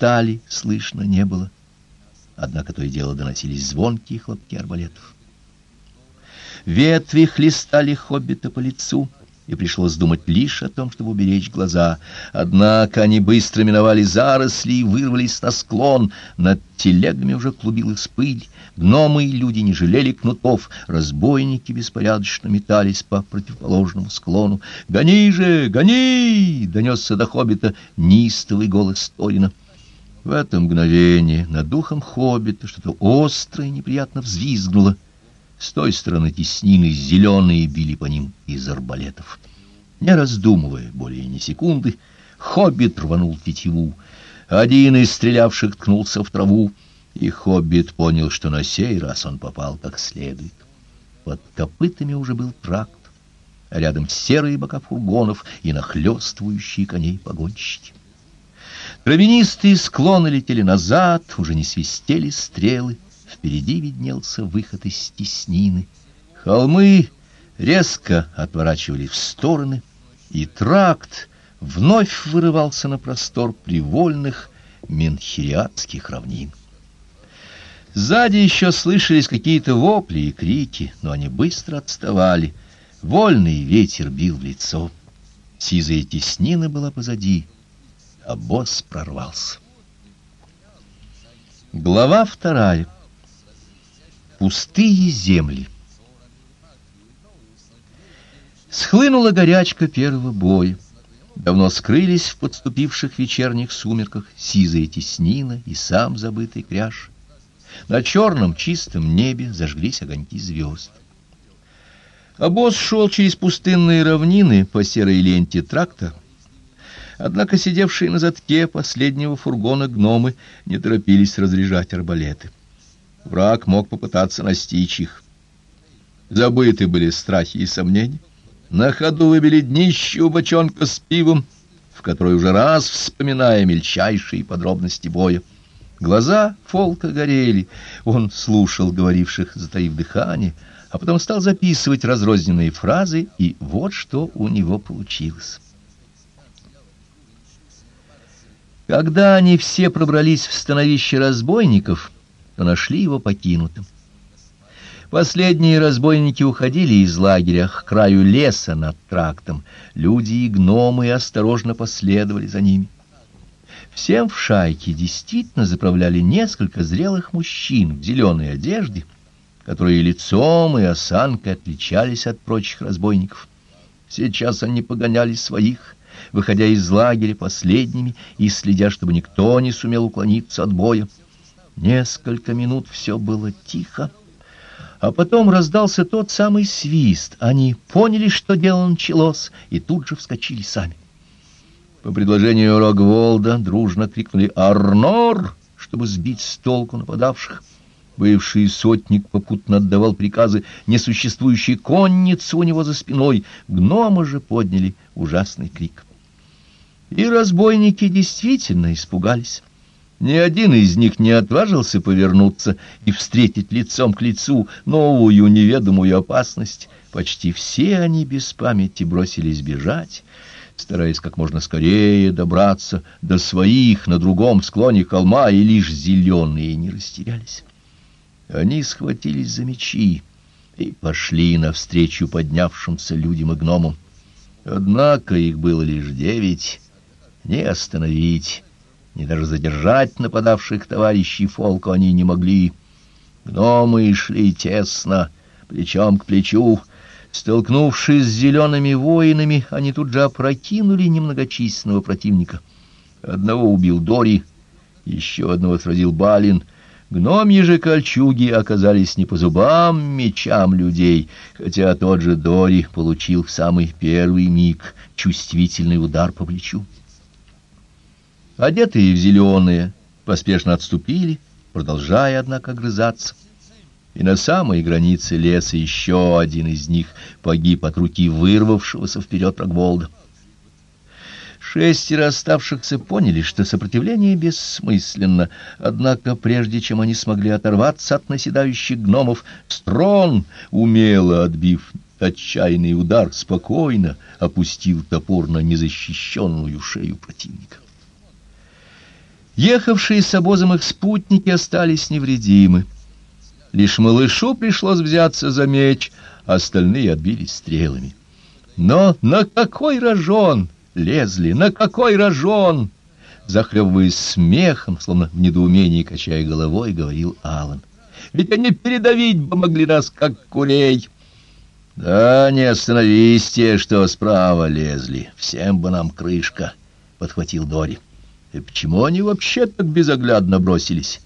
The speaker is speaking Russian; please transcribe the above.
стали слышно не было. Однако то и дело доносились звонкие хлопки арбалетов. Ветви хлестали хоббита по лицу, и пришлось думать лишь о том, чтобы уберечь глаза. Однако они быстро миновали заросли и вырвались на склон. Над телегами уже клубилась пыль. Гномы и люди не жалели кнутов. Разбойники беспорядочно метались по противоположному склону. «Гони же! Гони!» — донесся до хоббита неистовый голос Торина. В это мгновение над духом хоббита что-то острое неприятно взвизгнуло. С той стороны теснины зеленые били по ним из арбалетов. Не раздумывая более ни секунды, хоббит рванул тетиву. Один из стрелявших ткнулся в траву, и хоббит понял, что на сей раз он попал как следует. Под копытами уже был тракт, рядом серые бока фургонов и нахлёстывающие коней погонщики. Травянистые склоны летели назад, уже не свистели стрелы, Впереди виднелся выход из теснины. Холмы резко отворачивали в стороны, и тракт вновь вырывался на простор привольных менхириатских равнин. Сзади еще слышались какие-то вопли и крики, но они быстро отставали. Вольный ветер бил в лицо. Сизая теснина была позади, а босс прорвался. Глава вторая. Пустые земли. Схлынула горячка первого боя. Давно скрылись в подступивших вечерних сумерках сизая теснина и сам забытый кряж. На черном чистом небе зажглись огоньки звезд. Обоз шел через пустынные равнины по серой ленте тракта. Однако сидевшие на задке последнего фургона гномы не торопились разряжать арбалеты. Враг мог попытаться настичь их. Забыты были страхи и сомнения. На ходу выбили днище у бочонка с пивом, в которой уже раз вспоминая мельчайшие подробности боя. Глаза Фолка горели. Он слушал говоривших, затаив дыхание, а потом стал записывать разрозненные фразы, и вот что у него получилось. Когда они все пробрались в становище разбойников, но нашли его покинутым. Последние разбойники уходили из лагеря к краю леса над трактом. Люди и гномы осторожно последовали за ними. Всем в шайке действительно заправляли несколько зрелых мужчин в зеленой одежде, которые лицом и осанкой отличались от прочих разбойников. Сейчас они погоняли своих, выходя из лагеря последними и следя, чтобы никто не сумел уклониться от боя. Несколько минут все было тихо, а потом раздался тот самый свист. Они поняли, что дело началось, и тут же вскочили сами. По предложению Рогволда дружно крикнули «Арнор!», чтобы сбить с толку нападавших. Бывший сотник попутно отдавал приказы несуществующей коннице у него за спиной. Гномы же подняли ужасный крик. И разбойники действительно испугались. Ни один из них не отважился повернуться и встретить лицом к лицу новую неведомую опасность. Почти все они без памяти бросились бежать, стараясь как можно скорее добраться до своих на другом склоне холма, и лишь зеленые не растерялись. Они схватились за мечи и пошли навстречу поднявшимся людям и гномам. Однако их было лишь девять, не остановить ни даже задержать нападавших товарищей Фолку они не могли. Гномы шли тесно, плечом к плечу. Столкнувшись с зелеными воинами, они тут же опрокинули немногочисленного противника. Одного убил Дори, еще одного сразил Балин. Гномьи же кольчуги оказались не по зубам мечам людей, хотя тот же Дори получил в самый первый миг чувствительный удар по плечу. Одетые в зеленые, поспешно отступили, продолжая, однако, огрызаться. И на самой границе леса еще один из них погиб от руки вырвавшегося вперед Рогволда. Шестеро оставшихся поняли, что сопротивление бессмысленно, однако прежде чем они смогли оторваться от наседающих гномов, Строн, умело отбив отчаянный удар, спокойно опустил топор на незащищенную шею противника. Ехавшие с обозом их спутники остались невредимы. Лишь малышу пришлось взяться за меч, а остальные отбились стрелами. Но на какой рожон лезли, на какой рожон? Захлебываясь смехом, словно в недоумении качая головой, говорил Алан. Ведь они передавить бы могли нас, как курей. Да не остановись те, что справа лезли. Всем бы нам крышка, — подхватил Дори. И почему они вообще так безоглядно бросились?